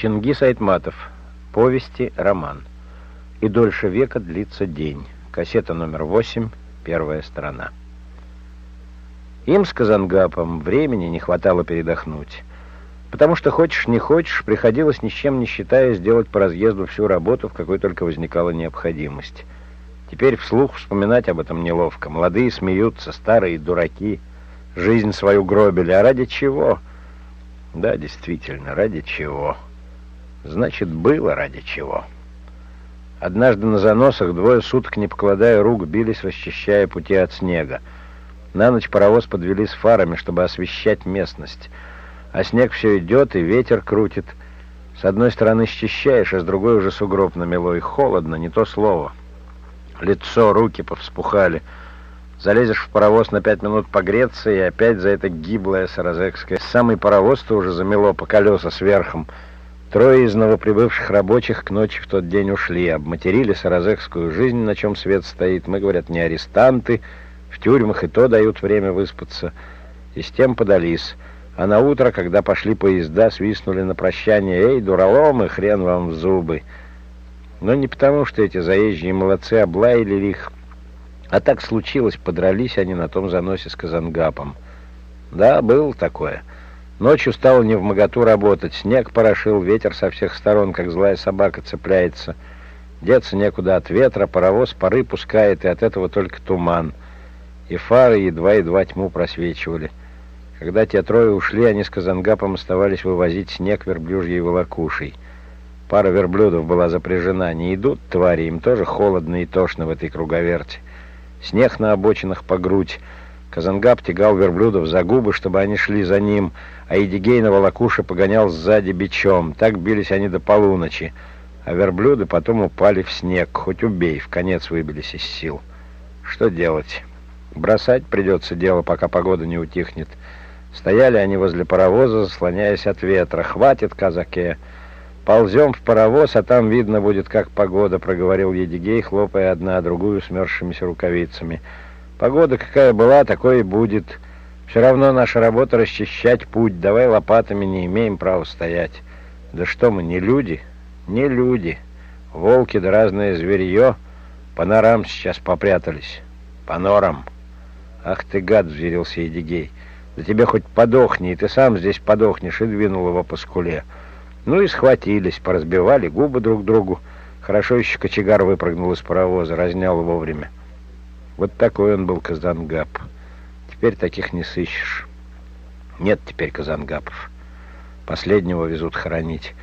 Чингис Айтматов. Повести, роман. И дольше века длится день. Кассета номер 8, первая сторона. Им с Казангапом времени не хватало передохнуть. Потому что хочешь не хочешь, приходилось ни с чем не считая сделать по разъезду всю работу, в какой только возникала необходимость. Теперь вслух вспоминать об этом неловко. Молодые смеются, старые дураки. Жизнь свою гробили. А ради чего? Да, действительно, ради чего? Значит, было ради чего. Однажды на заносах двое суток, не покладая рук, бились, расчищая пути от снега. На ночь паровоз подвели с фарами, чтобы освещать местность. А снег все идет, и ветер крутит. С одной стороны счищаешь, а с другой уже сугроб намело, и холодно, не то слово. Лицо, руки повспухали. Залезешь в паровоз на пять минут погреться, и опять за это гиблое саразекское. Самый паровоз-то уже замело по колеса сверхом. Трое из новоприбывших рабочих к ночи в тот день ушли, обматерили саразекскую жизнь, на чем свет стоит. Мы, говорят, не арестанты, в тюрьмах и то дают время выспаться. И с тем подались. А на утро, когда пошли поезда, свистнули на прощание. «Эй, дураломы, хрен вам в зубы!» Но не потому, что эти заезжие молодцы облаяли их, а так случилось, подрались они на том заносе с Казангапом. Да, было такое. Ночью стало не в моготу работать. Снег порошил, ветер со всех сторон, как злая собака, цепляется. Деться некуда от ветра, паровоз пары пускает, и от этого только туман. И фары едва-едва тьму просвечивали. Когда те трое ушли, они с Казангапом оставались вывозить снег верблюжьей волокушей. Пара верблюдов была запряжена. Не идут твари, им тоже холодно и тошно в этой круговерте. Снег на обочинах по грудь. Казангап тягал верблюдов за губы, чтобы они шли за ним, а Едигей на волокуше погонял сзади бичом. Так бились они до полуночи. А верблюды потом упали в снег, хоть убей, в конец выбились из сил. Что делать? Бросать придется дело, пока погода не утихнет. Стояли они возле паровоза, заслоняясь от ветра. «Хватит, казаке!» «Ползем в паровоз, а там видно будет, как погода», — проговорил Едигей, хлопая одна другую смерзшимися рукавицами. «Погода какая была, такой и будет. Все равно наша работа — расчищать путь. Давай лопатами, не имеем права стоять». «Да что мы, не люди?» «Не люди. Волки да разное зверье по норам сейчас попрятались. По норам». «Ах ты, гад!» — взъярился Едигей. «Да тебе хоть подохни, и ты сам здесь подохнешь», — и двинул его по скуле. Ну и схватились, поразбивали губы друг другу. Хорошо еще кочегар выпрыгнул из паровоза, разнял вовремя. Вот такой он был Казангап. Теперь таких не сыщешь. Нет теперь Казангапов. Последнего везут хоронить.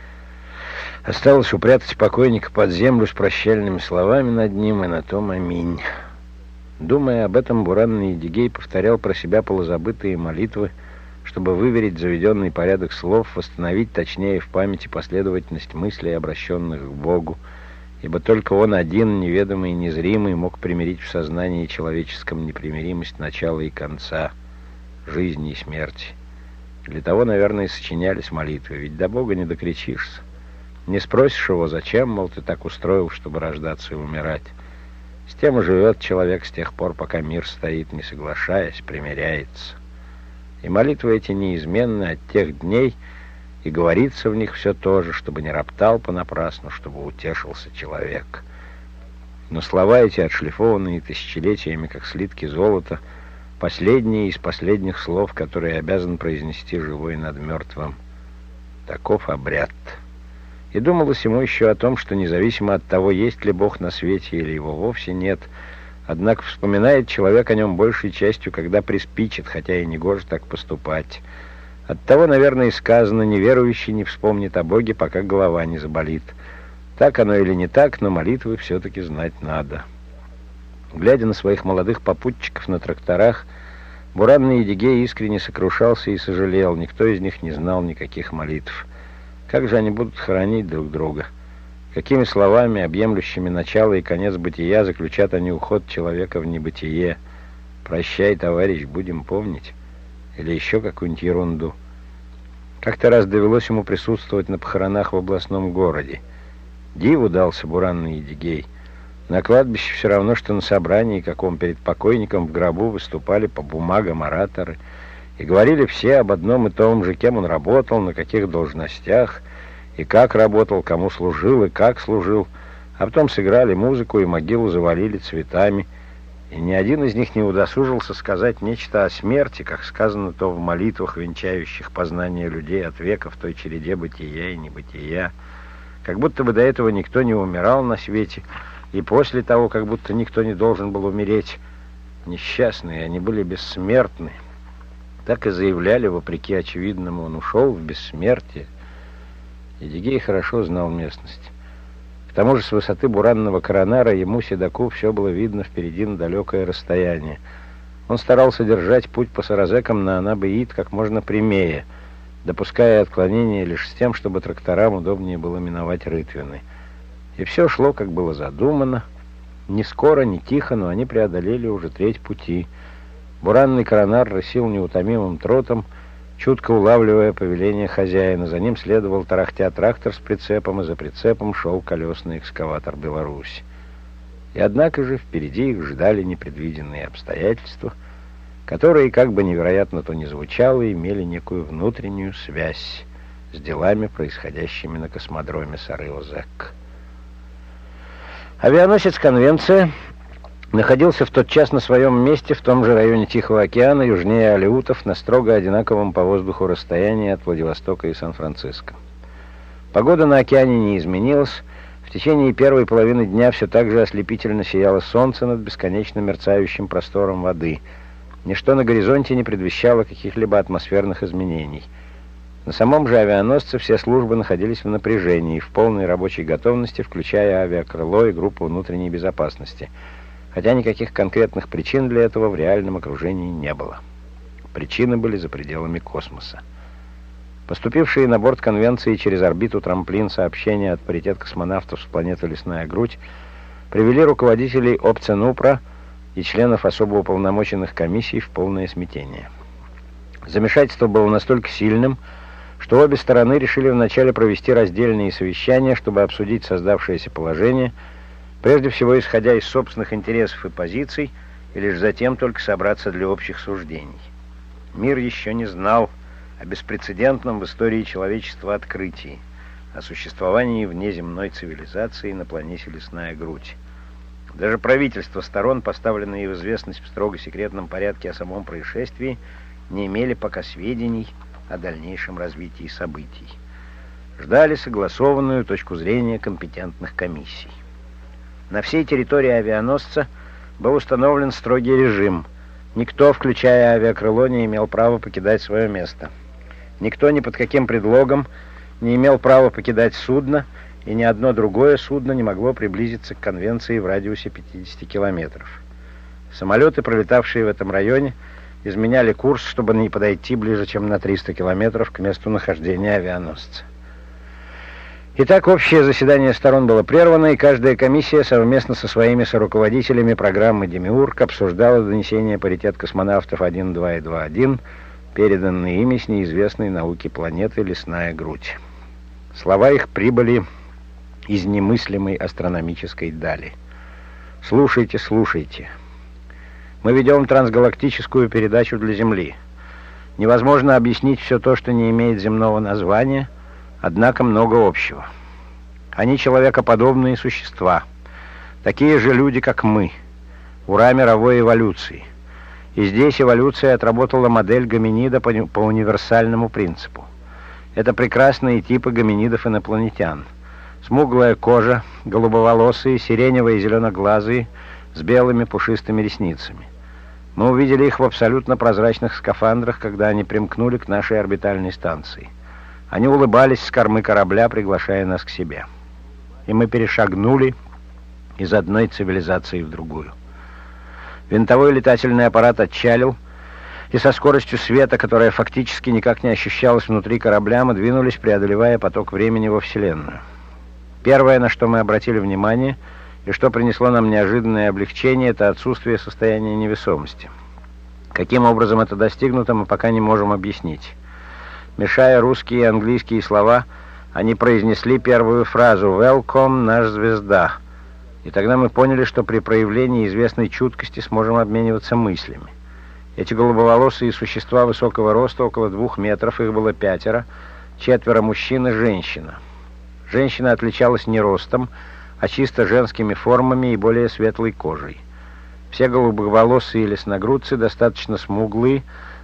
Осталось упрятать покойника под землю с прощальными словами над ним, и на том аминь. Думая об этом, Буранный Едигей повторял про себя полузабытые молитвы, чтобы выверить заведенный порядок слов, восстановить точнее в памяти последовательность мыслей, обращенных к Богу, ибо только Он один, неведомый и незримый, мог примирить в сознании человеческом непримиримость начала и конца, жизни и смерти. Для того, наверное, и сочинялись молитвы, ведь до Бога не докричишься. Не спросишь его, зачем, мол, ты так устроил, чтобы рождаться и умирать. С тем и живет человек с тех пор, пока мир стоит, не соглашаясь, примиряется. И молитвы эти неизменны от тех дней, и говорится в них все то же, чтобы не роптал понапрасну, чтобы утешился человек. Но слова эти, отшлифованные тысячелетиями, как слитки золота, последние из последних слов, которые обязан произнести живой над мертвым. Таков обряд. И думалось ему еще о том, что независимо от того, есть ли Бог на свете или его вовсе нет – Однако вспоминает человек о нем большей частью, когда приспичит, хотя и не гоже так поступать. Оттого, наверное, и сказано, неверующий не вспомнит о Боге, пока голова не заболит. Так оно или не так, но молитвы все-таки знать надо. Глядя на своих молодых попутчиков на тракторах, Буранный Едигей искренне сокрушался и сожалел. Никто из них не знал никаких молитв. Как же они будут хоронить друг друга? Какими словами, объемлющими начало и конец бытия, заключат они уход человека в небытие? «Прощай, товарищ, будем помнить» или еще какую-нибудь ерунду. Как-то раз довелось ему присутствовать на похоронах в областном городе. Диву дался буранный Едигей. На кладбище все равно, что на собрании, каком перед покойником в гробу выступали по бумагам ораторы. И говорили все об одном и том же, кем он работал, на каких должностях, и как работал, кому служил и как служил, а потом сыграли музыку и могилу завалили цветами, и ни один из них не удосужился сказать нечто о смерти, как сказано то в молитвах, венчающих познание людей от века в той череде бытия и небытия, как будто бы до этого никто не умирал на свете, и после того, как будто никто не должен был умереть. Несчастные, они были бессмертны. Так и заявляли, вопреки очевидному, он ушел в бессмертие. Эдигей хорошо знал местность. Тому же с высоты буранного коронара ему, седаку, все было видно впереди на далекое расстояние. Он старался держать путь по саразекам на Анабеид как можно прямее, допуская отклонения лишь с тем, чтобы тракторам удобнее было миновать рытвины. И все шло, как было задумано. Не скоро, не тихо, но они преодолели уже треть пути. Буранный коронар рысил неутомимым тротом, чутко улавливая повеление хозяина. За ним следовал тарахтя трактор с прицепом, и за прицепом шел колесный экскаватор «Беларусь». И однако же впереди их ждали непредвиденные обстоятельства, которые, как бы невероятно то ни звучало, имели некую внутреннюю связь с делами, происходящими на космодроме Сарыозек. Авианосец «Конвенция» находился в тот час на своем месте в том же районе Тихого океана, южнее Алеутов, на строго одинаковом по воздуху расстоянии от Владивостока и Сан-Франциско. Погода на океане не изменилась. В течение первой половины дня все так же ослепительно сияло солнце над бесконечно мерцающим простором воды. Ничто на горизонте не предвещало каких-либо атмосферных изменений – на самом же авианосце все службы находились в напряжении, в полной рабочей готовности, включая авиакрыло и группу внутренней безопасности, хотя никаких конкретных причин для этого в реальном окружении не было. Причины были за пределами космоса. Поступившие на борт конвенции через орбиту трамплин сообщения от паритет космонавтов с планеты Лесная Грудь привели руководителей ОПЦЕНУПРА и членов особо уполномоченных комиссий в полное смятение. Замешательство было настолько сильным, что обе стороны решили вначале провести раздельные совещания, чтобы обсудить создавшееся положение, прежде всего исходя из собственных интересов и позиций, и лишь затем только собраться для общих суждений. Мир еще не знал о беспрецедентном в истории человечества открытии, о существовании внеземной цивилизации на планете Лесная Грудь. Даже правительства сторон, поставленные в известность в строго секретном порядке о самом происшествии, не имели пока сведений о дальнейшем развитии событий. Ждали согласованную точку зрения компетентных комиссий. На всей территории авианосца был установлен строгий режим. Никто, включая авиакрыло, не имел права покидать свое место. Никто ни под каким предлогом не имел права покидать судно, и ни одно другое судно не могло приблизиться к конвенции в радиусе 50 километров. Самолеты, пролетавшие в этом районе, изменяли курс, чтобы не подойти ближе, чем на 300 километров к месту нахождения авианосца. Итак, общее заседание сторон было прервано, и каждая комиссия совместно со своими соруководителями программы «Демиург» обсуждала донесения паритет космонавтов 1, 2 и 2.1, переданные ими с неизвестной науки планеты «Лесная грудь». Слова их прибыли из немыслимой астрономической дали. «Слушайте, слушайте». Мы ведем трансгалактическую передачу для Земли. Невозможно объяснить все то, что не имеет земного названия, однако много общего. Они человекоподобные существа, такие же люди, как мы, ура мировой эволюции. И здесь эволюция отработала модель гоминида по, по универсальному принципу. Это прекрасные типы гоминидов-инопланетян. Смуглая кожа, голубоволосые, сиреневые и зеленоглазые – с белыми пушистыми ресницами. Мы увидели их в абсолютно прозрачных скафандрах, когда они примкнули к нашей орбитальной станции. Они улыбались с кормы корабля, приглашая нас к себе. И мы перешагнули из одной цивилизации в другую. Винтовой летательный аппарат отчалил, и со скоростью света, которая фактически никак не ощущалась внутри корабля, мы двинулись, преодолевая поток времени во Вселенную. Первое, на что мы обратили внимание — и что принесло нам неожиданное облегчение, это отсутствие состояния невесомости. Каким образом это достигнуто, мы пока не можем объяснить. Мешая русские и английские слова, они произнесли первую фразу «Welcome, наш звезда». И тогда мы поняли, что при проявлении известной чуткости сможем обмениваться мыслями. Эти голубоволосые существа высокого роста, около двух метров, их было пятеро, четверо мужчин и женщина. Женщина отличалась не ростом, а чисто женскими формами и более светлой кожей. Все голубоволосые лесногрудцы достаточно смуглые,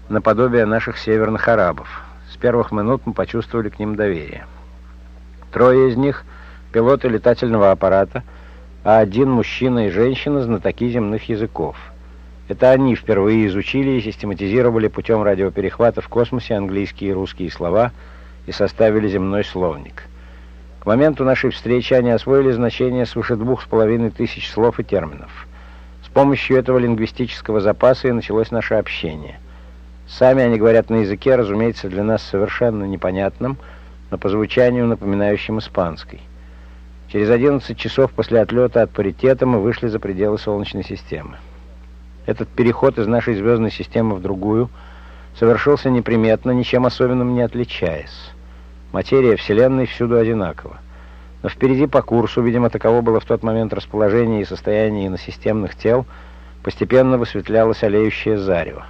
наподобие наших северных арабов. С первых минут мы почувствовали к ним доверие. Трое из них — пилоты летательного аппарата, а один мужчина и женщина — знатоки земных языков. Это они впервые изучили и систематизировали путем радиоперехвата в космосе английские и русские слова и составили земной словник. К моменту нашей встречи они освоили значение свыше двух с половиной тысяч слов и терминов. С помощью этого лингвистического запаса и началось наше общение. Сами они говорят на языке, разумеется, для нас совершенно непонятном, но по звучанию напоминающем испанский. Через 11 часов после отлета от паритета мы вышли за пределы Солнечной системы. Этот переход из нашей звездной системы в другую совершился неприметно, ничем особенным не отличаясь. Материя Вселенной всюду одинакова. Но впереди по курсу, видимо, таково было в тот момент расположение и состояние иносистемных тел, постепенно высветлялось олеющее зарево.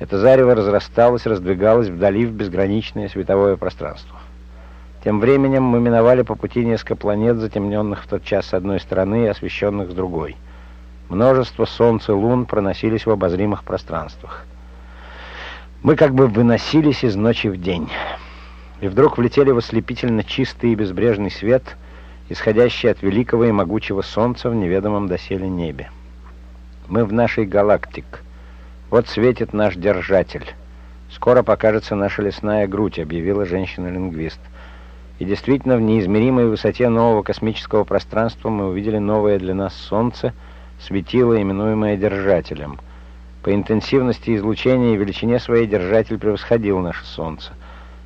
Это зарево разрасталось, раздвигалось вдали в безграничное световое пространство. Тем временем мы миновали по пути несколько планет, затемненных в тот час с одной стороны и освещенных с другой. Множество солнц и лун проносились в обозримых пространствах. Мы как бы выносились из ночи в день. И вдруг влетели в ослепительно чистый и безбрежный свет, исходящий от великого и могучего солнца в неведомом доселе небе. Мы в нашей галактик. Вот светит наш держатель. Скоро покажется наша лесная грудь, объявила женщина-лингвист. И действительно, в неизмеримой высоте нового космического пространства мы увидели новое для нас Солнце, светило, именуемое Держателем. По интенсивности излучения и величине своей Держатель превосходил наше Солнце.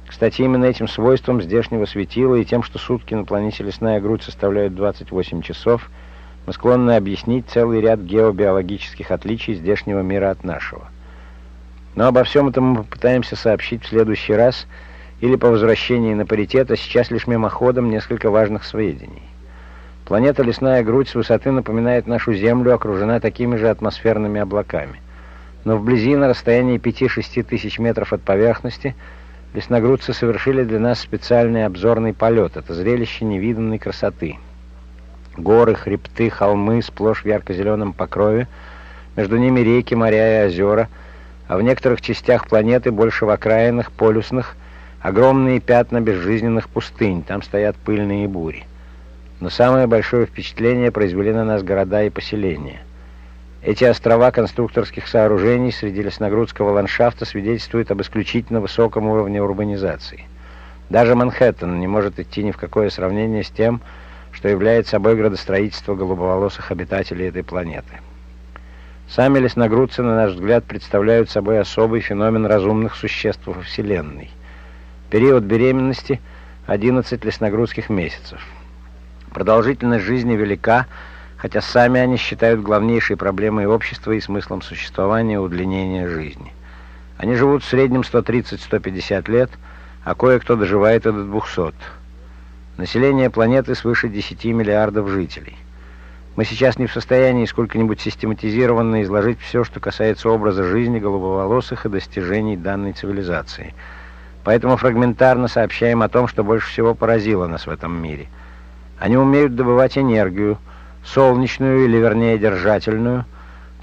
Кстати, именно этим свойством здешнего светила и тем, что сутки на планете Лесная Грудь составляют 28 часов, мы склонны объяснить целый ряд геобиологических отличий здешнего мира от нашего. Но обо всем этом мы попытаемся сообщить в следующий раз – или по возвращении на паритет, а сейчас лишь мимоходом несколько важных сведений. Планета Лесная Грудь с высоты напоминает нашу Землю, окружена такими же атмосферными облаками. Но вблизи, на расстоянии 5-6 тысяч метров от поверхности, лесногрудцы совершили для нас специальный обзорный полет. Это зрелище невиданной красоты. Горы, хребты, холмы, сплошь в ярко-зеленом покрове, между ними реки, моря и озера, а в некоторых частях планеты, больше в окраинах, полюсных, Огромные пятна безжизненных пустынь, там стоят пыльные бури. Но самое большое впечатление произвели на нас города и поселения. Эти острова конструкторских сооружений среди лесногрудского ландшафта свидетельствуют об исключительно высоком уровне урбанизации. Даже Манхэттен не может идти ни в какое сравнение с тем, что является собой градостроительство голубоволосых обитателей этой планеты. Сами лесногрудцы, на наш взгляд, представляют собой особый феномен разумных существ во Вселенной – Период беременности – 11 лесногрузских месяцев. Продолжительность жизни велика, хотя сами они считают главнейшей проблемой общества и смыслом существования удлинения жизни. Они живут в среднем 130-150 лет, а кое-кто доживает и до 200. Население планеты свыше 10 миллиардов жителей. Мы сейчас не в состоянии сколько-нибудь систематизированно изложить все, что касается образа жизни голубоволосых и достижений данной цивилизации – Поэтому фрагментарно сообщаем о том, что больше всего поразило нас в этом мире. Они умеют добывать энергию, солнечную или, вернее, держательную,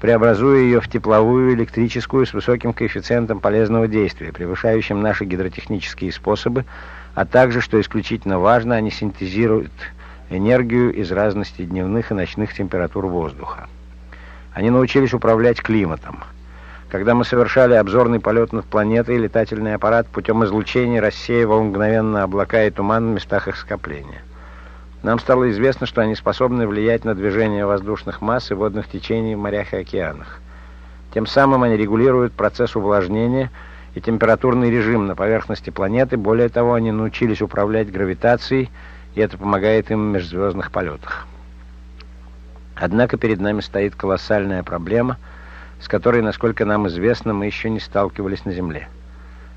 преобразуя ее в тепловую, электрическую с высоким коэффициентом полезного действия, превышающим наши гидротехнические способы, а также, что исключительно важно, они синтезируют энергию из разности дневных и ночных температур воздуха. Они научились управлять климатом. Когда мы совершали обзорный полет над планетой, летательный аппарат путем излучения рассеивал мгновенно облака и туман в местах их скопления. Нам стало известно, что они способны влиять на движение воздушных масс и водных течений в морях и океанах. Тем самым они регулируют процесс увлажнения и температурный режим на поверхности планеты. Более того, они научились управлять гравитацией, и это помогает им в межзвездных полетах. Однако перед нами стоит колоссальная проблема – с которой, насколько нам известно, мы еще не сталкивались на Земле.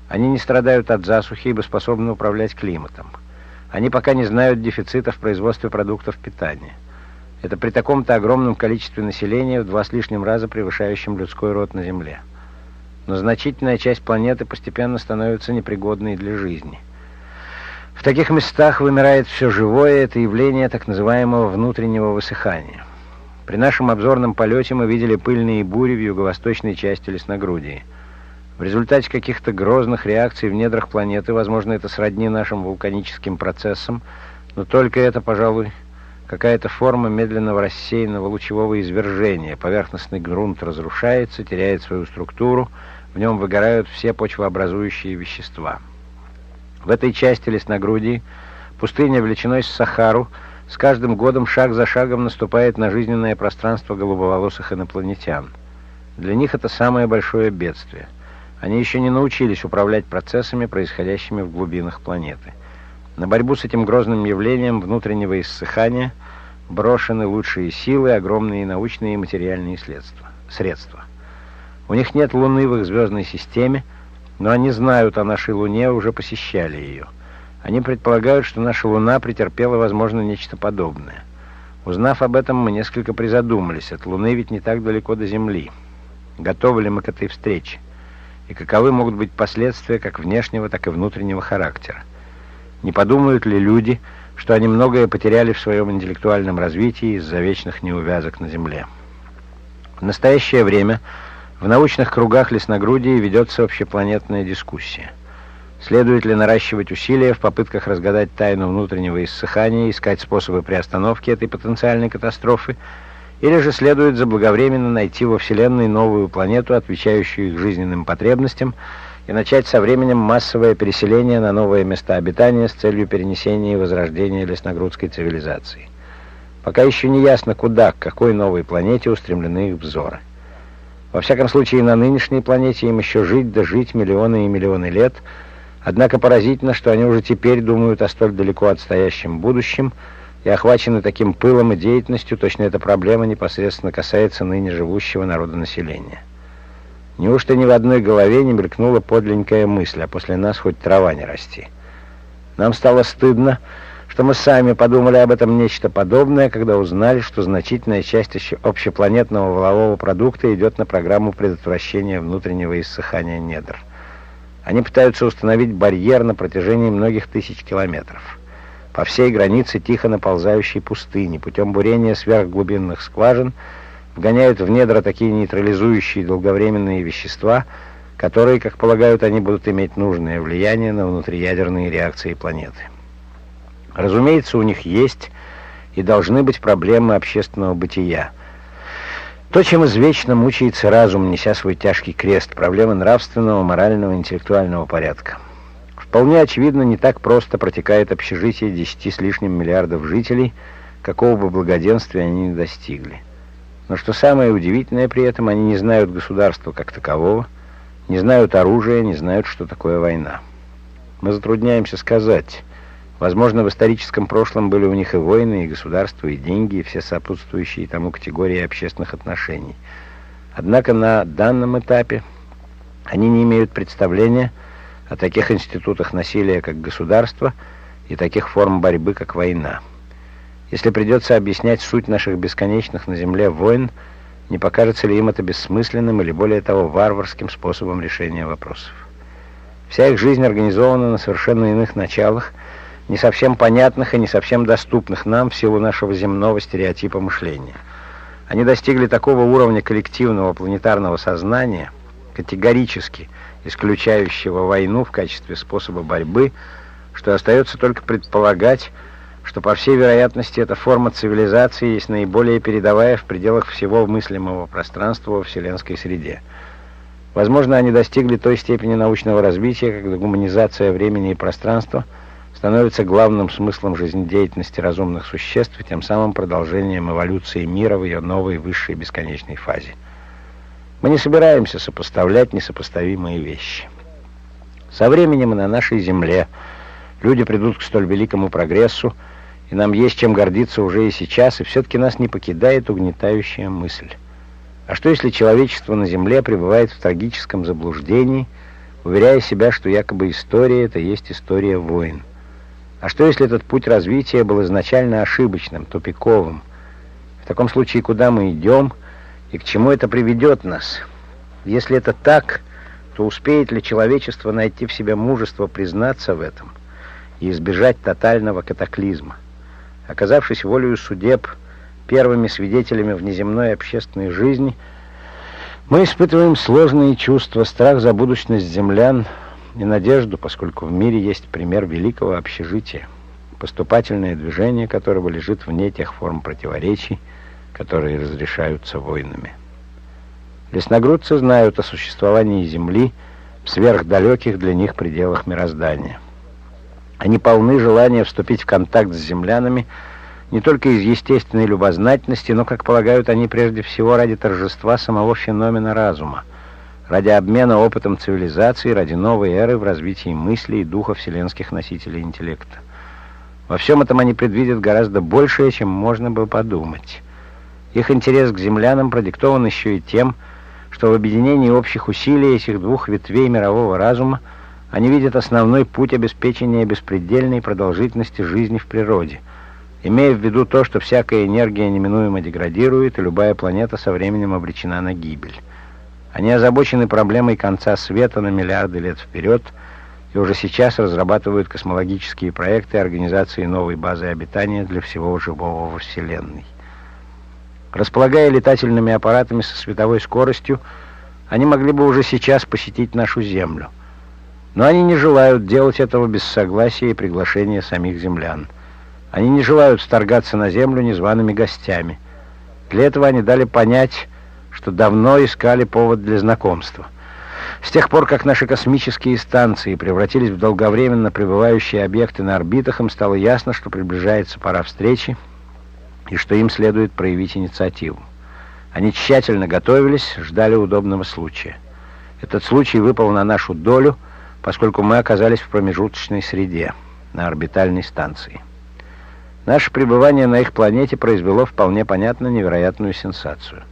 Они не страдают от засухи, ибо способны управлять климатом. Они пока не знают дефицита в производстве продуктов питания. Это при таком-то огромном количестве населения, в два с лишним раза превышающем людской род на Земле. Но значительная часть планеты постепенно становится непригодной для жизни. В таких местах вымирает все живое, это явление так называемого внутреннего высыхания. При нашем обзорном полете мы видели пыльные бури в юго-восточной части лесногрудии. В результате каких-то грозных реакций в недрах планеты, возможно, это сродни нашим вулканическим процессам, но только это, пожалуй, какая-то форма медленного рассеянного лучевого извержения. Поверхностный грунт разрушается, теряет свою структуру, в нем выгорают все почвообразующие вещества. В этой части лесногрудии пустыня величиной с Сахару с каждым годом шаг за шагом наступает на жизненное пространство голубоволосых инопланетян. Для них это самое большое бедствие. Они еще не научились управлять процессами, происходящими в глубинах планеты. На борьбу с этим грозным явлением внутреннего иссыхания брошены лучшие силы, огромные научные и материальные средства. средства. У них нет Луны в их звездной системе, но они знают о нашей Луне, уже посещали ее. Они предполагают, что наша Луна претерпела, возможно, нечто подобное. Узнав об этом, мы несколько призадумались. От Луны ведь не так далеко до Земли. Готовы ли мы к этой встрече? И каковы могут быть последствия как внешнего, так и внутреннего характера? Не подумают ли люди, что они многое потеряли в своем интеллектуальном развитии из-за вечных неувязок на Земле? В настоящее время в научных кругах лесногрудии ведется общепланетная дискуссия. Следует ли наращивать усилия в попытках разгадать тайну внутреннего иссыхания, искать способы приостановки этой потенциальной катастрофы, или же следует заблаговременно найти во Вселенной новую планету, отвечающую их жизненным потребностям, и начать со временем массовое переселение на новые места обитания с целью перенесения и возрождения лесногрудской цивилизации. Пока еще не ясно, куда, к какой новой планете устремлены их взоры. Во всяком случае, на нынешней планете им еще жить да жить миллионы и миллионы лет, однако поразительно, что они уже теперь думают о столь далеко отстоящем будущем и охвачены таким пылом и деятельностью, точно эта проблема непосредственно касается ныне живущего народонаселения. Неужто ни в одной голове не мелькнула подленькая мысль, а после нас хоть трава не расти? Нам стало стыдно, что мы сами подумали об этом нечто подобное, когда узнали, что значительная часть общепланетного волового продукта идет на программу предотвращения внутреннего иссыхания недр. Они пытаются установить барьер на протяжении многих тысяч километров. По всей границе тихо наползающей пустыни, путем бурения сверхглубинных скважин – вгоняют в недра такие нейтрализующие долговременные вещества, которые, как полагают, они будут иметь нужное влияние на внутриядерные реакции планеты. Разумеется, у них есть и должны быть проблемы общественного бытия. То, чем извечно мучается разум, неся свой тяжкий крест, проблемы нравственного, морального, интеллектуального порядка. Вполне очевидно, не так просто протекает общежитие десяти с лишним миллиардов жителей, какого бы благоденствия они не достигли. Но что самое удивительное при этом, они не знают государства как такового, не знают оружия, не знают, что такое война. Мы затрудняемся сказать. Возможно, в историческом прошлом были у них и войны, и государства, и деньги, и все сопутствующие тому категории общественных отношений. Однако на данном этапе они не имеют представления о таких институтах насилия, как государство, и таких форм борьбы, как война. Если придется объяснять суть наших бесконечных на земле войн, не покажется ли им это бессмысленным или, более того, варварским способом решения вопросов? Вся их жизнь организована на совершенно иных началах, не совсем понятных и не совсем доступных нам в силу нашего земного стереотипа мышления. Они достигли такого уровня коллективного планетарного сознания, категорически исключающего войну в качестве способа борьбы, что остается только предполагать, что, по всей вероятности, эта форма цивилизации есть наиболее передовая в пределах всего мыслимого пространства во вселенской среде. Возможно, они достигли той степени научного развития, когда гуманизация времени и пространства становится главным смыслом жизнедеятельности разумных существ и тем самым продолжением эволюции мира в ее новой высшей бесконечной фазе. Мы не собираемся сопоставлять несопоставимые вещи. Со временем и на нашей Земле люди придут к столь великому прогрессу, и нам есть чем гордиться уже и сейчас, и все-таки нас не покидает угнетающая мысль. А что если человечество на Земле пребывает в трагическом заблуждении, уверяя себя, что якобы история — это есть история войн? А что если этот путь развития был изначально ошибочным, тупиковым? В таком случае куда мы идем и к чему это приведет нас? Если это так, то успеет ли человечество найти в себе мужество признаться в этом — и избежать тотального катаклизма. Оказавшись волею судеб первыми свидетелями внеземной общественной жизни, мы испытываем сложные чувства, страх за будущность землян и надежду, поскольку в мире есть пример великого общежития, поступательное движение которого лежит вне тех форм противоречий, которые разрешаются войнами. Лесногрудцы знают о существовании Земли в сверхдалеких для них пределах мироздания. Они полны желания вступить в контакт с землянами не только из естественной любознательности, но, как полагают они, прежде всего ради торжества самого феномена разума, ради обмена опытом цивилизации, ради новой эры в развитии мыслей и духа вселенских носителей интеллекта. Во всем этом они предвидят гораздо большее, чем можно бы подумать. Их интерес к землянам продиктован еще и тем, что в объединении общих усилий этих двух ветвей мирового разума они видят основной путь обеспечения беспредельной продолжительности жизни в природе, имея в виду то, что всякая энергия неминуемо деградирует, и любая планета со временем обречена на гибель. Они озабочены проблемой конца света на миллиарды лет вперед и уже сейчас разрабатывают космологические проекты организации новой базы обитания для всего живого во Вселенной. Располагая летательными аппаратами со световой скоростью, они могли бы уже сейчас посетить нашу Землю. Но они не желают делать этого без согласия и приглашения самих землян. Они не желают сторгаться на Землю незваными гостями. Для этого они дали понять, что давно искали повод для знакомства. С тех пор, как наши космические станции превратились в долговременно пребывающие объекты на орбитах, им стало ясно, что приближается пора встречи, и что им следует проявить инициативу. Они тщательно готовились, ждали удобного случая. Этот случай выпал на нашу долю, поскольку мы оказались в промежуточной среде, на орбитальной станции. Наше пребывание на их планете произвело вполне понятно невероятную сенсацию.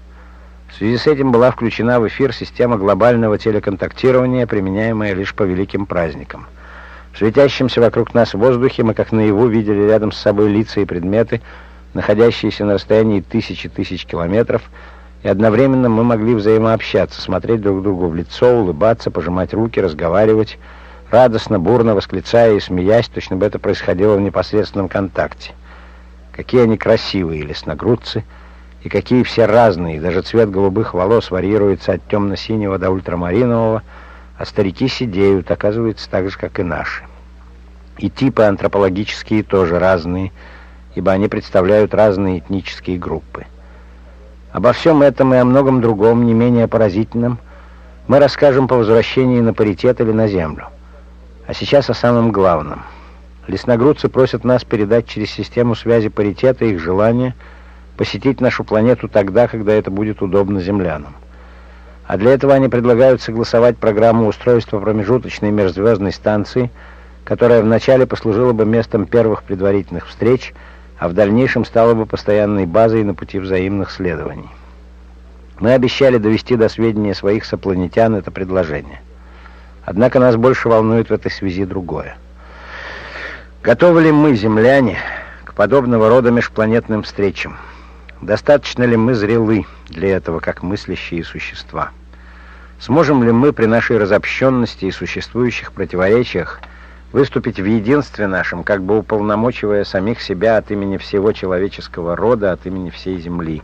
В связи с этим была включена в эфир система глобального телеконтактирования, применяемая лишь по великим праздникам. В светящемся вокруг нас воздухе мы как наяву видели рядом с собой лица и предметы, находящиеся на расстоянии тысячи тысяч километров, и одновременно мы могли взаимообщаться, смотреть друг другу в лицо, улыбаться, пожимать руки, разговаривать, радостно, бурно восклицая и смеясь, точно бы это происходило в непосредственном контакте. Какие они красивые, лесногрудцы, и какие все разные, даже цвет голубых волос варьируется от темно-синего до ультрамаринового, а старики сидеют, оказывается, так же, как и наши. И типы антропологические тоже разные – ибо они представляют разные этнические группы. Обо всем этом и о многом другом, не менее поразительном, мы расскажем по возвращении на паритет или на землю. А сейчас о самом главном. Лесногрудцы просят нас передать через систему связи паритета их желание посетить нашу планету тогда, когда это будет удобно землянам. А для этого они предлагают согласовать программу устройства промежуточной межзвездной станции, которая вначале послужила бы местом первых предварительных встреч – а в дальнейшем стала бы постоянной базой на пути взаимных следований. Мы обещали довести до сведения своих сопланетян это предложение. Однако нас больше волнует в этой связи другое. Готовы ли мы, земляне, к подобного рода межпланетным встречам? Достаточно ли мы зрелы для этого, как мыслящие существа? Сможем ли мы при нашей разобщенности и существующих противоречиях выступить в единстве нашем, как бы уполномочивая самих себя от имени всего человеческого рода, от имени всей земли.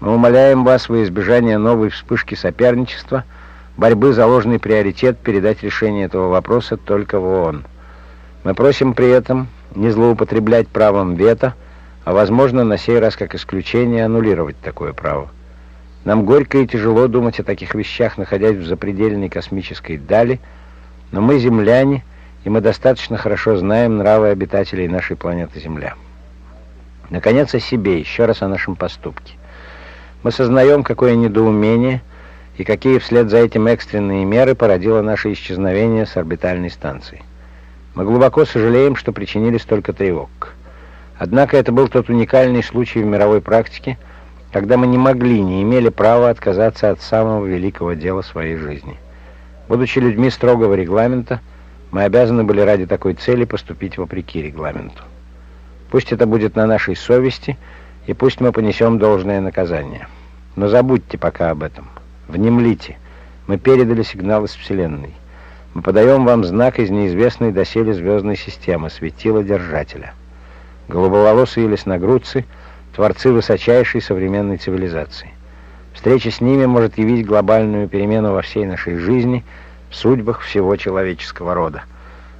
Мы умоляем вас во избежание новой вспышки соперничества, борьбы за ложный приоритет передать решение этого вопроса только в ООН. Мы просим при этом не злоупотреблять правом вето, а, возможно, на сей раз как исключение аннулировать такое право. Нам горько и тяжело думать о таких вещах, находясь в запредельной космической дали, но мы, земляне, и мы достаточно хорошо знаем нравы обитателей нашей планеты Земля. Наконец, о себе, еще раз о нашем поступке. Мы сознаем, какое недоумение и какие вслед за этим экстренные меры породило наше исчезновение с орбитальной станции. Мы глубоко сожалеем, что причинили столько тревог. Однако это был тот уникальный случай в мировой практике, когда мы не могли, не имели права отказаться от самого великого дела своей жизни. Будучи людьми строгого регламента, мы обязаны были ради такой цели поступить вопреки регламенту. Пусть это будет на нашей совести, и пусть мы понесем должное наказание. Но забудьте пока об этом. Внемлите. Мы передали сигнал из Вселенной. мы подаем вам знак из неизвестной доселе звездной системы, светила держателя. Голубоволосые лесногрудцы — творцы высочайшей современной цивилизации. Встреча с ними может явить глобальную перемену во всей нашей жизни, в судьбах всего человеческого рода.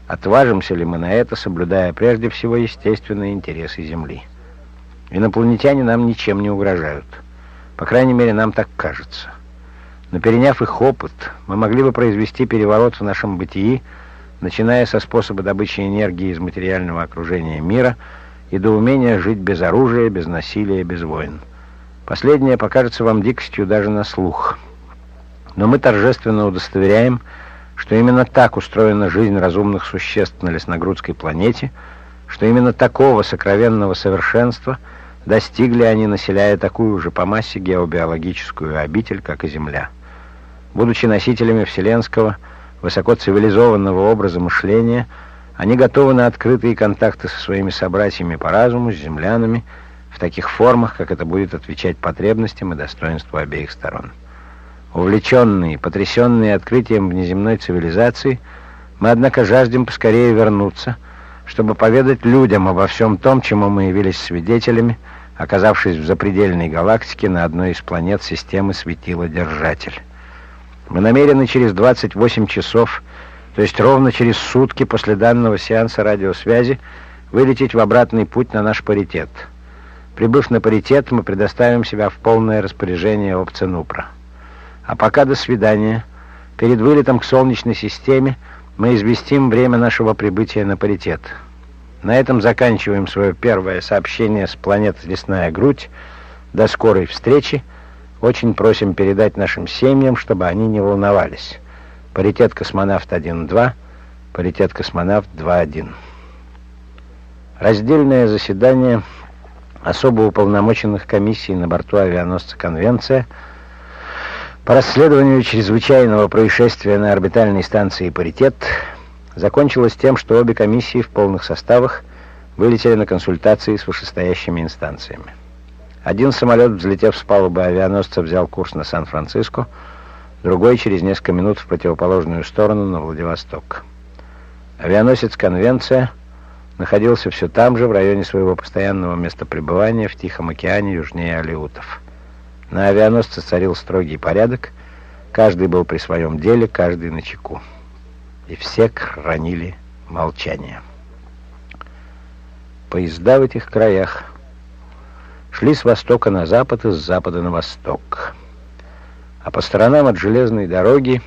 Отважимся ли мы на это, соблюдая прежде всего естественные интересы Земли? Инопланетяне нам ничем не угрожают. По крайней мере, нам так кажется. Но переняв их опыт, мы могли бы произвести переворот в нашем бытии, начиная со способа добычи энергии из материального окружения мира и до умения жить без оружия, без насилия, без войн. Последнее покажется вам дикостью даже на слух. Но мы торжественно удостоверяем, что именно так устроена жизнь разумных существ на лесногрудской планете, что именно такого сокровенного совершенства достигли они, населяя такую же по массе геобиологическую обитель, как и Земля. Будучи носителями вселенского, высокоцивилизованного образа мышления, они готовы на открытые контакты со своими собратьями по разуму, с землянами, в таких формах, как это будет отвечать потребностям и достоинству обеих сторон. Увлеченные, потрясенные открытием внеземной цивилизации, мы, однако, жаждем поскорее вернуться, чтобы поведать людям обо всем том, чему мы явились свидетелями, оказавшись в запредельной галактике на одной из планет системы светила-держатель. Мы намерены через 28 часов, то есть ровно через сутки после данного сеанса радиосвязи, вылететь в обратный путь на наш паритет. Прибыв на паритет, мы предоставим себя в полное распоряжение опцинупра. А пока до свидания. Перед вылетом к Солнечной системе мы известим время нашего прибытия на паритет. На этом заканчиваем свое первое сообщение с планеты Лесная Грудь. До скорой встречи. Очень просим передать нашим семьям, чтобы они не волновались. Паритет космонавт 1.2, паритет космонавт 2.1. Раздельное заседание особо уполномоченных комиссий на борту авианосца «Конвенция» По расследованию чрезвычайного происшествия на орбитальной станции «Паритет» закончилось тем, что обе комиссии в полных составах вылетели на консультации с вышестоящими инстанциями. Один самолет, взлетев с палубы авианосца, взял курс на Сан-Франциско, другой через несколько минут в противоположную сторону на Владивосток. Авианосец «Конвенция» находился все там же, в районе своего постоянного места пребывания в Тихом океане южнее Алиутов. На авианосце царил строгий порядок, каждый был при своем деле, каждый на чеку. И все хранили молчание. Поезда в этих краях шли с востока на запад и с запада на восток. А по сторонам от железной дороги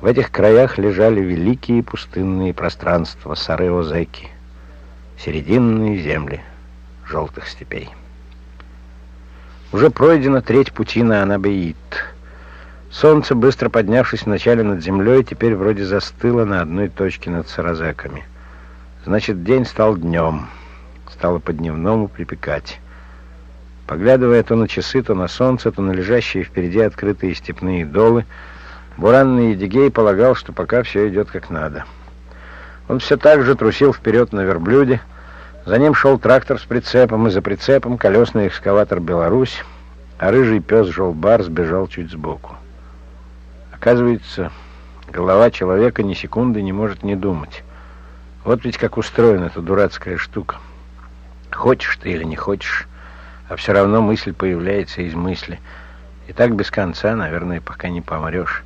в этих краях лежали великие пустынные пространства Сарео-Зеки, серединные земли желтых степей. Уже пройдена треть пути на Анабеит. Солнце, быстро поднявшись вначале над землей, теперь вроде застыло на одной точке над Саразеками. Значит, день стал днем. Стало по-дневному припекать. Поглядывая то на часы, то на солнце, то на лежащие впереди открытые степные долы, буранный Едигей полагал, что пока все идет как надо. Он все так же трусил вперед на верблюде, за ним шел трактор с прицепом, и за прицепом колесный экскаватор «Беларусь», а рыжий пес Жолбар сбежал чуть сбоку. Оказывается, голова человека ни секунды не может не думать. Вот ведь как устроена эта дурацкая штука. Хочешь ты или не хочешь, а все равно мысль появляется из мысли. И так без конца, наверное, пока не помрешь.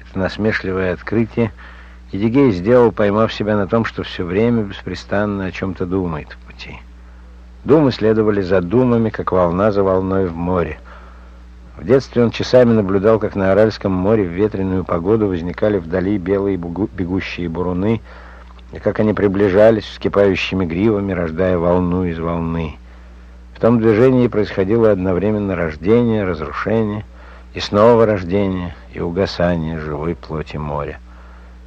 Это насмешливое открытие — Едигей сделал, поймав себя на том, что все время беспрестанно о чем-то думает в пути. Думы следовали за думами, как волна за волной в море. В детстве он часами наблюдал, как на Аральском море в ветреную погоду возникали вдали белые бегущие буруны, и как они приближались вскипающими гривами, рождая волну из волны. В том движении происходило одновременно рождение, разрушение, и снова рождение, и угасание живой плоти моря.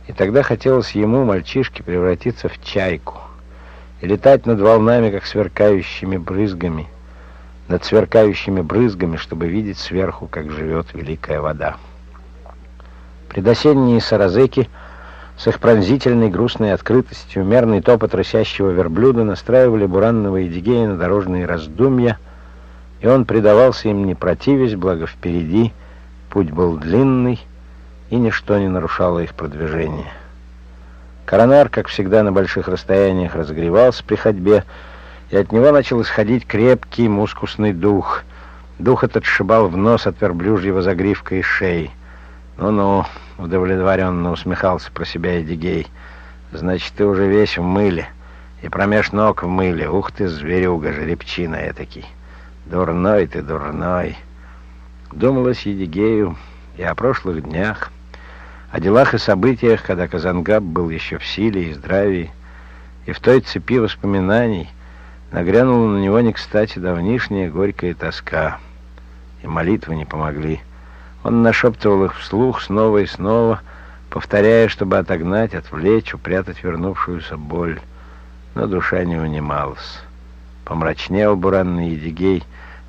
И тогда хотелось ему, мальчишке, превратиться в чайку и летать над волнами, как сверкающими брызгами, над сверкающими брызгами, чтобы видеть сверху, как живет великая вода. Предосенние саразеки с их пронзительной грустной открытостью, мерный топот рысящего верблюда настраивали буранного Эдигея на дорожные раздумья, и он предавался им не противясь, благо впереди путь был длинный, и ничто не нарушало их продвижение. Коронар, как всегда, на больших расстояниях разогревался при ходьбе, и от него начал исходить крепкий мускусный дух. Дух этот сшибал в нос от верблюжьего загривка и шеи. «Ну-ну», — удовлетворенно усмехался про себя Эдигей, — «значит, ты уже весь в мыле, и промеж ног в мыле. Ух ты, зверюга, жеребчина этакий! Дурной ты, дурной!» Думалось Едигею и о прошлых днях, о делах и событиях, когда Казангаб был еще в силе и здравии, и в той цепи воспоминаний нагрянула на него не кстати давнишняя горькая тоска, и молитвы не помогли. Он нашептывал их вслух снова и снова, повторяя, чтобы отогнать, отвлечь, упрятать вернувшуюся боль. Но душа не унималась. Помрачнел буранный Едигей,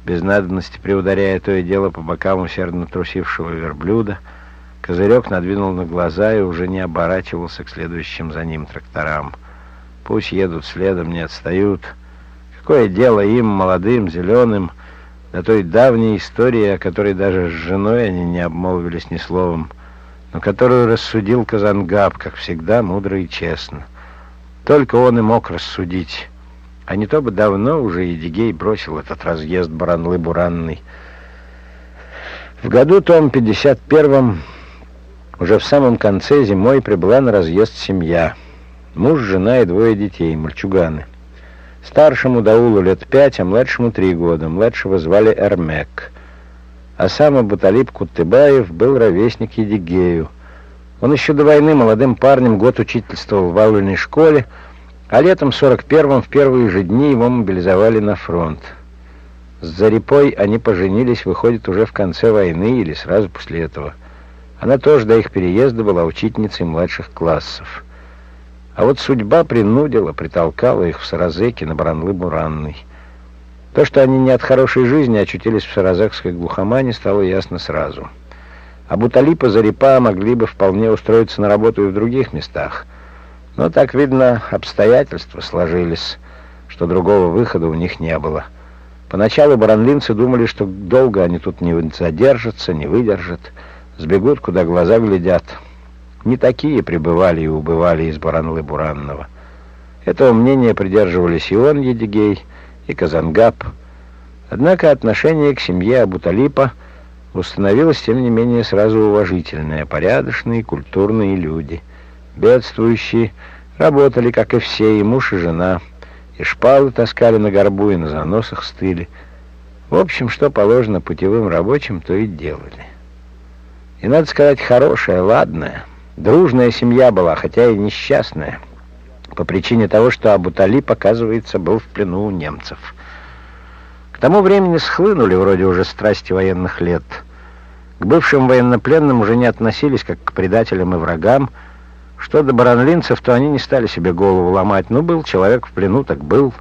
без надобности приударяя то и дело по бокам усердно трусившего верблюда, Козырек надвинул на глаза и уже не оборачивался к следующим за ним тракторам. Пусть едут следом, не отстают. Какое дело им, молодым, зеленым, до той давней истории, о которой даже с женой они не обмолвились ни словом, но которую рассудил Казангаб, как всегда, мудро и честно. Только он и мог рассудить. А не то бы давно уже Едигей бросил этот разъезд Баранлы-Буранный. В году том 51-м уже в самом конце зимой прибыла на разъезд семья. Муж, жена и двое детей, мальчуганы. Старшему Даулу лет пять, а младшему три года. Младшего звали Эрмек. А сам Абуталиб Кутыбаев был ровесник Едигею. Он еще до войны молодым парнем год учительствовал в Аллиной школе, а летом 41-м в первые же дни его мобилизовали на фронт. С Зарипой они поженились, выходит, уже в конце войны или сразу после этого. Она тоже до их переезда была учительницей младших классов. А вот судьба принудила, притолкала их в Саразеке на Баранлы-Буранной. То, что они не от хорошей жизни очутились в саразекской глухомане, стало ясно сразу. А Буталипа, Зарипа могли бы вполне устроиться на работу и в других местах. Но, так видно, обстоятельства сложились, что другого выхода у них не было. Поначалу баранлинцы думали, что долго они тут не задержатся, не выдержат, сбегут, куда глаза глядят. Не такие прибывали и убывали из Баранлы-Буранного. Этого мнения придерживались и он, Едигей, и Казангаб. Однако отношение к семье Абуталипа установилось, тем не менее, сразу уважительное. Порядочные, культурные люди. Бедствующие работали, как и все, и муж, и жена. И шпалы таскали на горбу, и на заносах стыли. В общем, что положено путевым рабочим, то и делали. И, надо сказать, хорошая, ладная, дружная семья была, хотя и несчастная, по причине того, что Абуталип, оказывается, был в плену у немцев. К тому времени схлынули вроде уже страсти военных лет. К бывшим военнопленным уже не относились как к предателям и врагам. Что до баранлинцев, то они не стали себе голову ломать. Ну, был человек в плену, так был.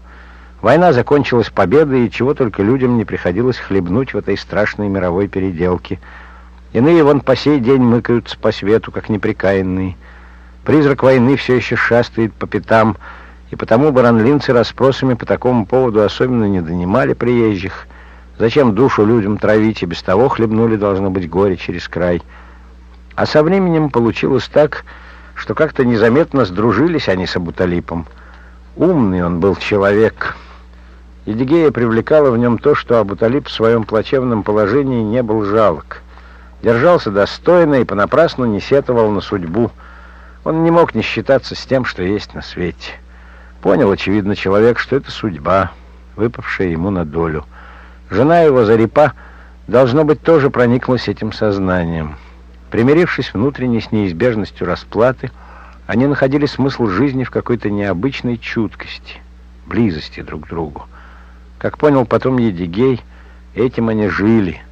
Война закончилась победой, и чего только людям не приходилось хлебнуть в этой страшной мировой переделке – Иные вон по сей день мыкаются по свету, как неприкаянные. Призрак войны все еще шастает по пятам, и потому баранлинцы расспросами по такому поводу особенно не донимали приезжих. Зачем душу людям травить, и без того хлебнули, должно быть, горе через край. А со временем получилось так, что как-то незаметно сдружились они с Абуталипом. Умный он был человек. Едигея привлекала в нем то, что Абуталип в своем плачевном положении не был жалок держался достойно и понапрасну не сетовал на судьбу. Он не мог не считаться с тем, что есть на свете. Понял, очевидно, человек, что это судьба, выпавшая ему на долю. Жена его, Зарипа, должно быть, тоже прониклась этим сознанием. Примирившись внутренне с неизбежностью расплаты, они находили смысл жизни в какой-то необычной чуткости, близости друг к другу. Как понял потом Едигей, этим они жили —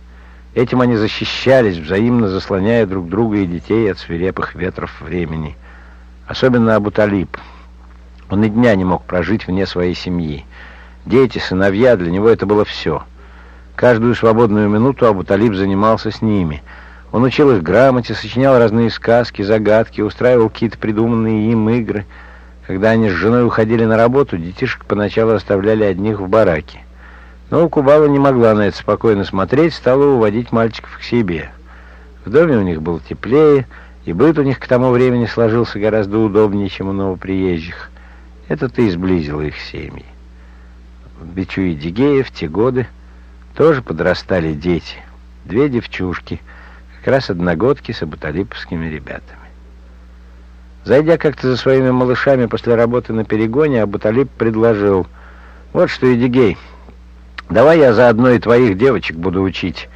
Этим они защищались, взаимно заслоняя друг друга и детей от свирепых ветров времени. Особенно Абуталиб. Он и дня не мог прожить вне своей семьи. Дети, сыновья, для него это было все. Каждую свободную минуту Абуталиб занимался с ними. Он учил их грамоте, сочинял разные сказки, загадки, устраивал какие-то придуманные им игры. Когда они с женой уходили на работу, детишек поначалу оставляли одних в бараке. Но Кубала не могла на это спокойно смотреть, стала уводить мальчиков к себе. В доме у них было теплее, и быт у них к тому времени сложился гораздо удобнее, чем у новоприезжих. Это-то и сблизило их семьи. В Бичу и Дигее в те годы тоже подрастали дети. Две девчушки, как раз одногодки с абуталиповскими ребятами. Зайдя как-то за своими малышами после работы на перегоне, Абуталип предложил, «Вот что, Эдигей, давай я заодно и твоих девочек буду учить.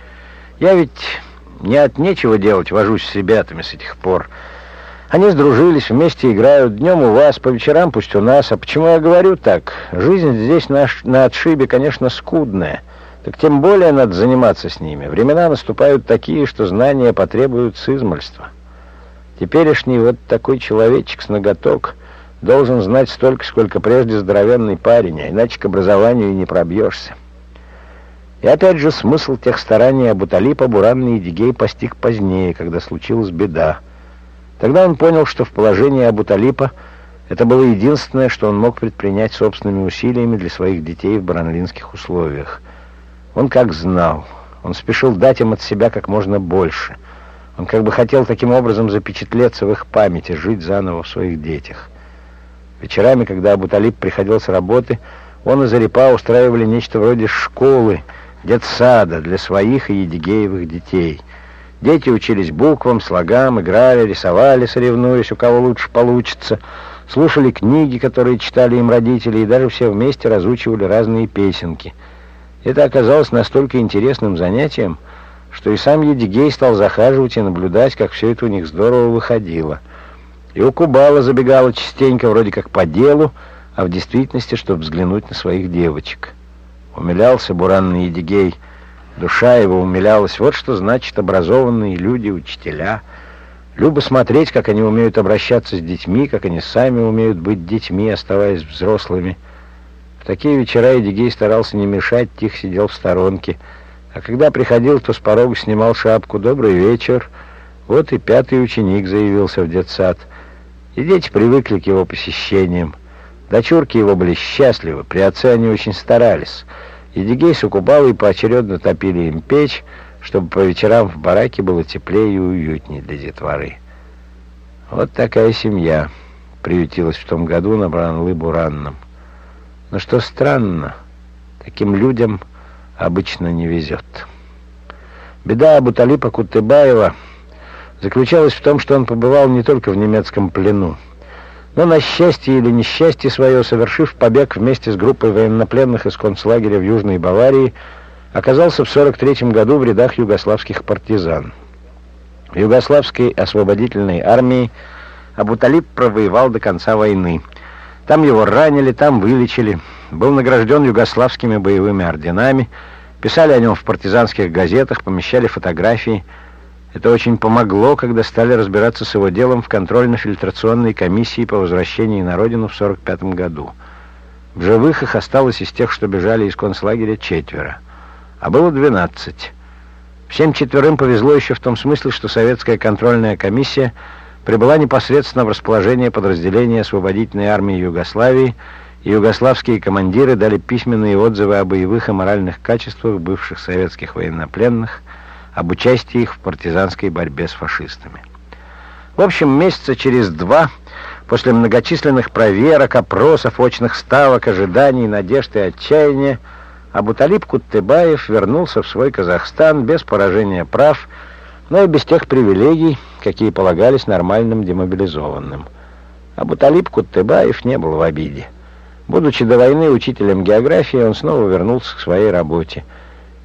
Я ведь не от нечего делать вожусь с ребятами с этих пор. Они сдружились, вместе играют, днем у вас, по вечерам пусть у нас. А почему я говорю так? Жизнь здесь на, на отшибе, конечно, скудная». Так тем более надо заниматься с ними. Времена наступают такие, что знания потребуют с измольства. Теперешний вот такой человечек с ноготок должен знать столько, сколько прежде здоровенный парень, а иначе к образованию и не пробьешься. И опять же смысл тех стараний Абуталипа Буранный Едигей постиг позднее, когда случилась беда. Тогда он понял, что в положении Абуталипа это было единственное, что он мог предпринять собственными усилиями для своих детей в баранлинских условиях – он как знал. Он спешил дать им от себя как можно больше. Он как бы хотел таким образом запечатлеться в их памяти, жить заново в своих детях. Вечерами, когда Абуталиб приходил с работы, он и Зарипа устраивали нечто вроде школы, детсада для своих и Едигеевых детей. Дети учились буквам, слогам, играли, рисовали, соревнуясь, у кого лучше получится, слушали книги, которые читали им родители, и даже все вместе разучивали разные песенки — это оказалось настолько интересным занятием, что и сам Едигей стал захаживать и наблюдать, как все это у них здорово выходило. И у Кубала забегала частенько, вроде как по делу, а в действительности, чтобы взглянуть на своих девочек. Умилялся буранный Едигей. Душа его умилялась. Вот что значит образованные люди, учителя. Любо смотреть, как они умеют обращаться с детьми, как они сами умеют быть детьми, оставаясь взрослыми. В такие вечера Эдигей старался не мешать, тихо сидел в сторонке. А когда приходил, то с порога снимал шапку. «Добрый вечер!» Вот и пятый ученик заявился в детсад. И дети привыкли к его посещениям. Дочурки его были счастливы, при отце они очень старались. Едигей с Укубалой поочередно топили им печь, чтобы по вечерам в бараке было теплее и уютнее для детворы. Вот такая семья приютилась в том году на Бранлы-Буранном. Но что странно, таким людям обычно не везет. Беда Абуталипа Кутыбаева заключалась в том, что он побывал не только в немецком плену, но на счастье или несчастье свое, совершив побег вместе с группой военнопленных из концлагеря в Южной Баварии, оказался в 43 году в рядах югославских партизан. В югославской освободительной армии Абуталип провоевал до конца войны – там его ранили, там вылечили. Был награжден югославскими боевыми орденами. Писали о нем в партизанских газетах, помещали фотографии. Это очень помогло, когда стали разбираться с его делом в контрольно-фильтрационной комиссии по возвращении на родину в 45 году. В живых их осталось из тех, что бежали из концлагеря, четверо. А было 12. Всем четверым повезло еще в том смысле, что советская контрольная комиссия – прибыла непосредственно в расположение подразделения освободительной армии Югославии, и югославские командиры дали письменные отзывы о боевых и моральных качествах бывших советских военнопленных, об участии их в партизанской борьбе с фашистами. В общем, месяца через два, после многочисленных проверок, опросов, очных ставок, ожиданий, надежд и отчаяния, Абуталип Куттыбаев вернулся в свой Казахстан без поражения прав, но и без тех привилегий, какие полагались нормальным демобилизованным. А Буталип Куттыбаев не был в обиде. Будучи до войны учителем географии, он снова вернулся к своей работе.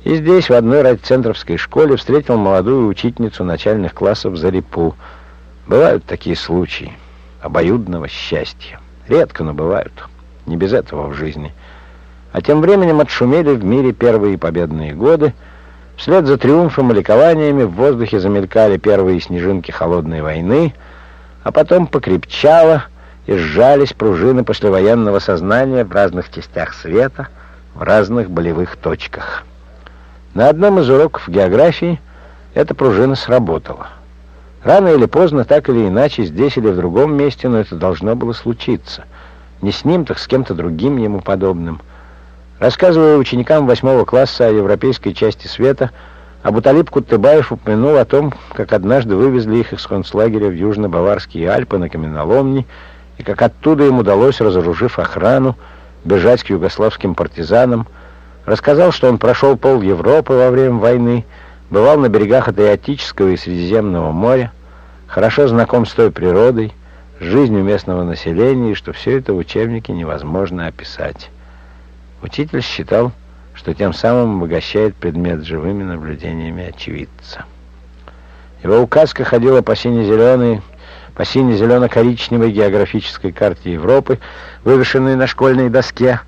И здесь, в одной райцентровской школе, встретил молодую учительницу начальных классов Зарипу. Бывают такие случаи обоюдного счастья. Редко, но бывают. Не без этого в жизни. А тем временем отшумели в мире первые победные годы, Вслед за триумфом и ликованиями в воздухе замелькали первые снежинки холодной войны, а потом покрепчало и сжались пружины послевоенного сознания в разных частях света, в разных болевых точках. На одном из уроков географии эта пружина сработала. Рано или поздно, так или иначе, здесь или в другом месте, но это должно было случиться. Не с ним, так с кем-то другим ему подобным – Рассказывая ученикам восьмого класса о европейской части света, Абуталиб Куттыбаев упомянул о том, как однажды вывезли их из концлагеря в Южно-Баварские Альпы на каменоломни, и как оттуда им удалось, разоружив охрану, бежать к югославским партизанам, рассказал, что он прошел пол Европы во время войны, бывал на берегах Адриатического и Средиземного моря, хорошо знаком с той природой, с жизнью местного населения, и что все это в учебнике невозможно описать. Учитель считал, что тем самым обогащает предмет живыми наблюдениями очевидца. Его указка ходила по сине-зеленой, по сине-зелено-коричневой географической карте Европы, вывешенной на школьной доске.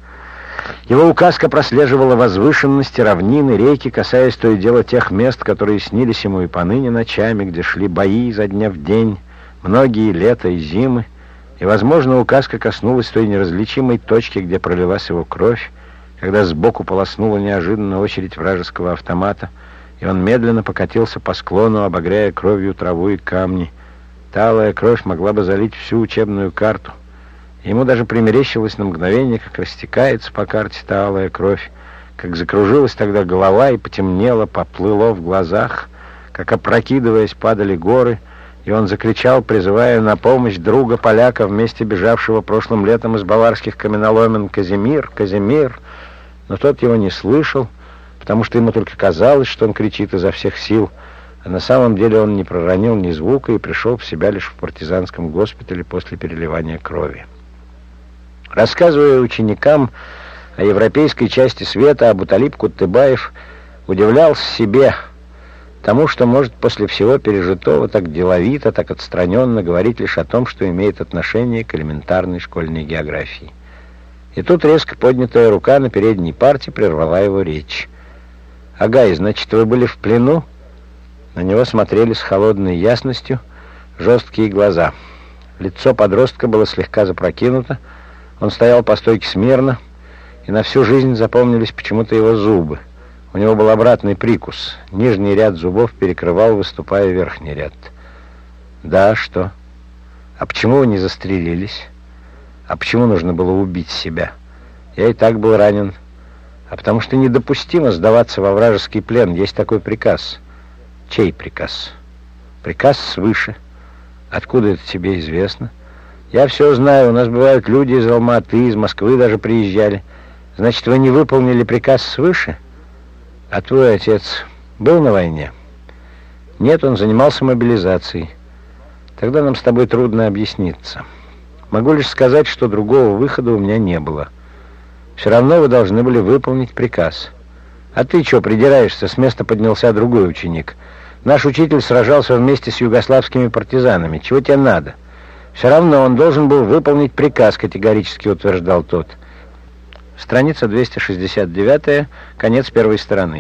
Его указка прослеживала возвышенности, равнины, реки, касаясь то и дело тех мест, которые снились ему и поныне ночами, где шли бои изо дня в день, многие лета и зимы, и, возможно, указка коснулась той неразличимой точки, где пролилась его кровь, когда сбоку полоснула неожиданно очередь вражеского автомата, и он медленно покатился по склону, обогряя кровью траву и камни. Талая кровь могла бы залить всю учебную карту. Ему даже примерещилось на мгновение, как растекается по карте талая кровь, как закружилась тогда голова и потемнело, поплыло в глазах, как, опрокидываясь, падали горы, и он закричал, призывая на помощь друга поляка, вместе бежавшего прошлым летом из баварских каменоломен «Казимир! Казимир!» но тот его не слышал, потому что ему только казалось, что он кричит изо всех сил, а на самом деле он не проронил ни звука и пришел в себя лишь в партизанском госпитале после переливания крови. Рассказывая ученикам о европейской части света, Абуталиб Куттыбаев удивлялся себе тому, что может после всего пережитого так деловито, так отстраненно говорить лишь о том, что имеет отношение к элементарной школьной географии. И тут резко поднятая рука на передней парте прервала его речь. «Агай, значит, вы были в плену?» На него смотрели с холодной ясностью жесткие глаза. Лицо подростка было слегка запрокинуто, он стоял по стойке смирно, и на всю жизнь запомнились почему-то его зубы. У него был обратный прикус. Нижний ряд зубов перекрывал, выступая верхний ряд. «Да, что? А почему вы не застрелились?» А почему нужно было убить себя? Я и так был ранен. А потому что недопустимо сдаваться во вражеский плен. Есть такой приказ. Чей приказ? Приказ свыше. Откуда это тебе известно? Я все знаю. У нас бывают люди из Алматы, из Москвы даже приезжали. Значит, вы не выполнили приказ свыше? А твой отец был на войне? Нет, он занимался мобилизацией. Тогда нам с тобой трудно объясниться. Могу лишь сказать, что другого выхода у меня не было. Все равно вы должны были выполнить приказ. А ты что, придираешься? С места поднялся другой ученик. Наш учитель сражался вместе с югославскими партизанами. Чего тебе надо? Все равно он должен был выполнить приказ, категорически утверждал тот. Страница 269, конец первой стороны.